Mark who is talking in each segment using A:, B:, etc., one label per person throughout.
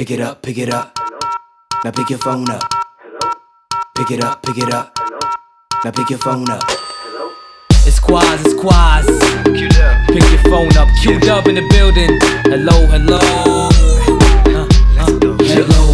A: Pick it up, pick it up. Now pick your phone up. Pick it up, pick it up. Now pick your phone up.
B: It's Quaz, it's Quaz. Pick your phone up. Q Dub in the building. Hello, hello. Uh, uh. Hello, hello,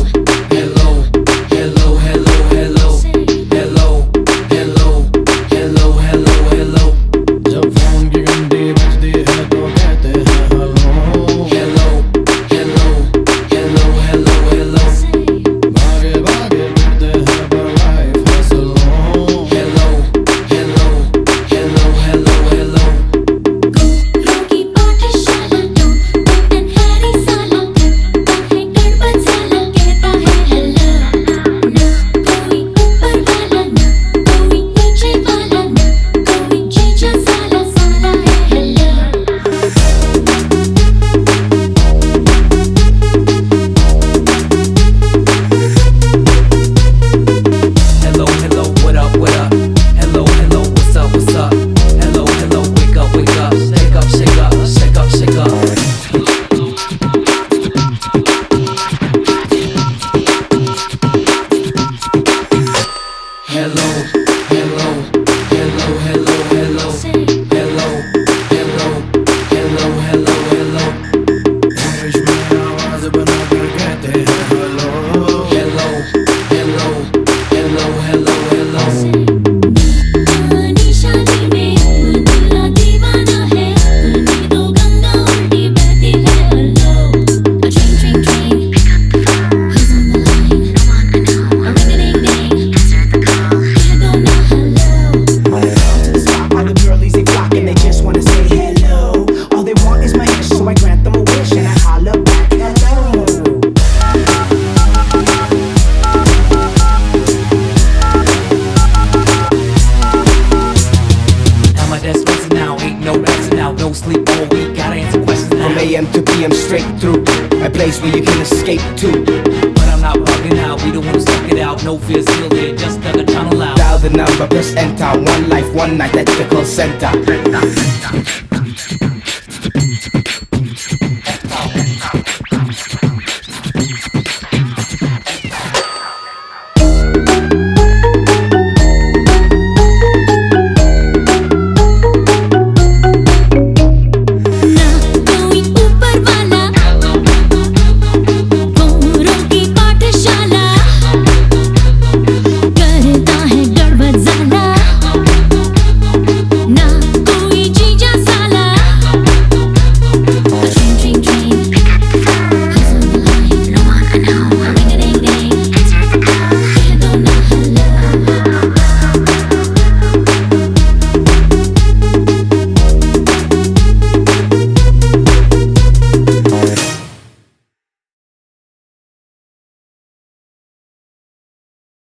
B: all week, gotta answer questions now.
A: From AM to PM straight through, a place where you can escape to.
B: But I'm not bugging out, we the ones stuck it out, no fear still here, just dug a tunnel out.
A: Dial the number, press enter. One life, one night, that's the call center.